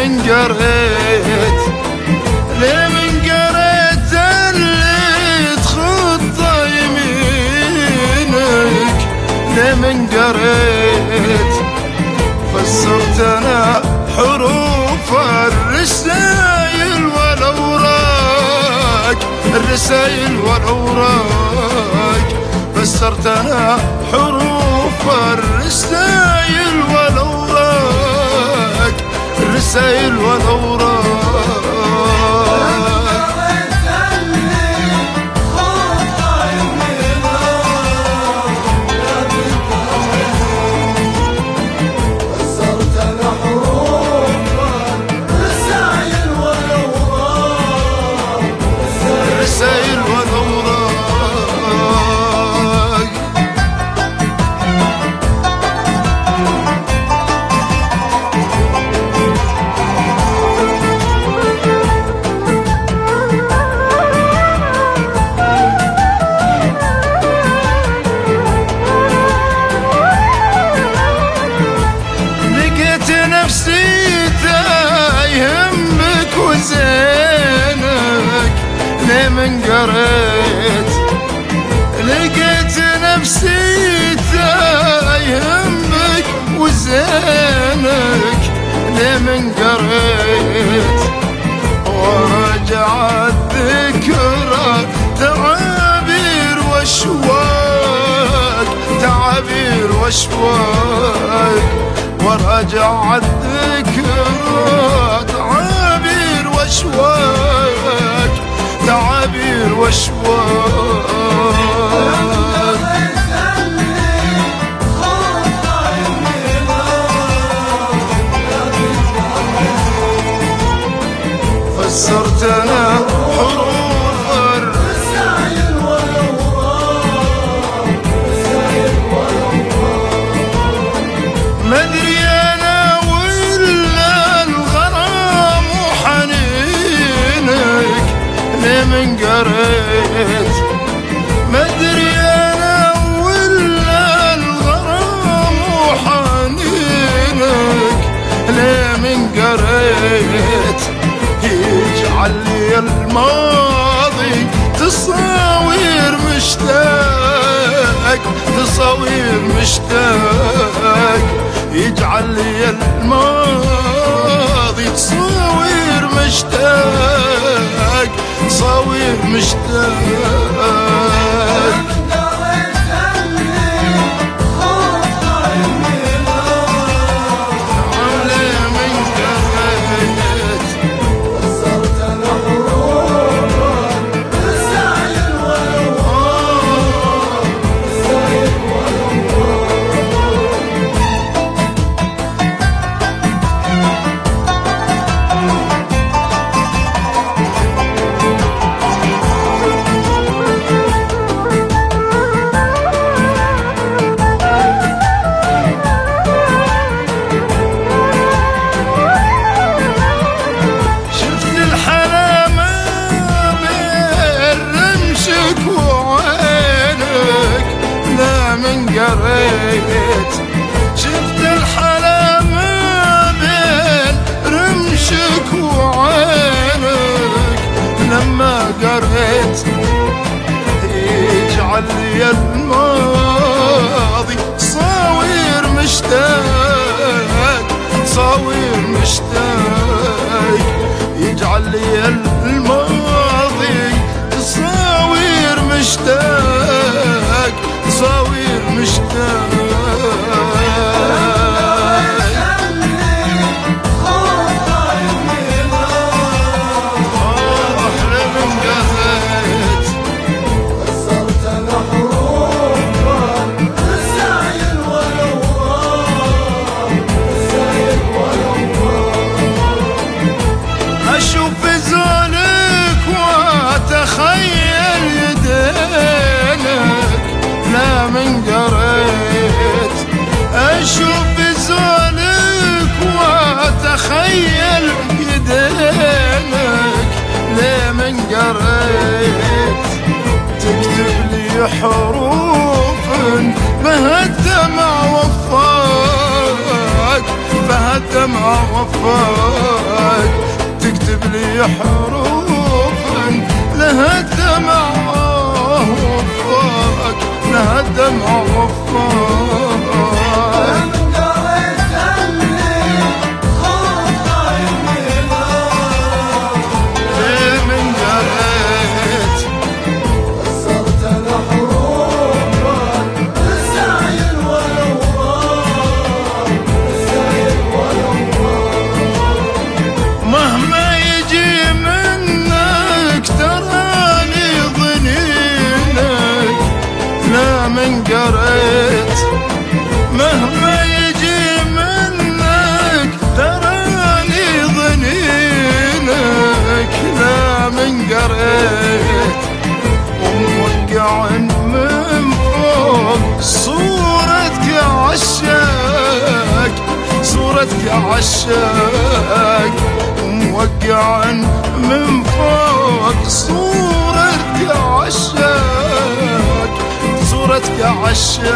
من قريت ليه من قريت تخطى يمينك. ليه من قريت فسرت أنا حروف الرسايل والأوراق. الرسايل والأوراق. فسرت أنا حروف الرسايل الرسايل والاوراق قريت لقيت نفسي تايه بك وزينك ليه من قريت. ورجع الذكرى تعابير واشواق تعابير واشواق. ورجع الذكرى تعابير واشواق. تعابير واشواق ما أدري أنا ولا الغرام وحنينك ليه من قريت يجعل لي الماضي تصاوير مشتاق تصاوير مشتاق. يجعل لي الماضي تصاوير مشتاق تصاوير مشتاق. يجعل لي من قريت. أشوف زولك وأتخيل يدينك ليه من قريت. تكتب لي حروف بهالدمع وفاك بهالدمع وفاك. تكتب لي حروف لها الدمع de novo. عشاك موقعا من فوق صورتك عشاك صورتك عشاك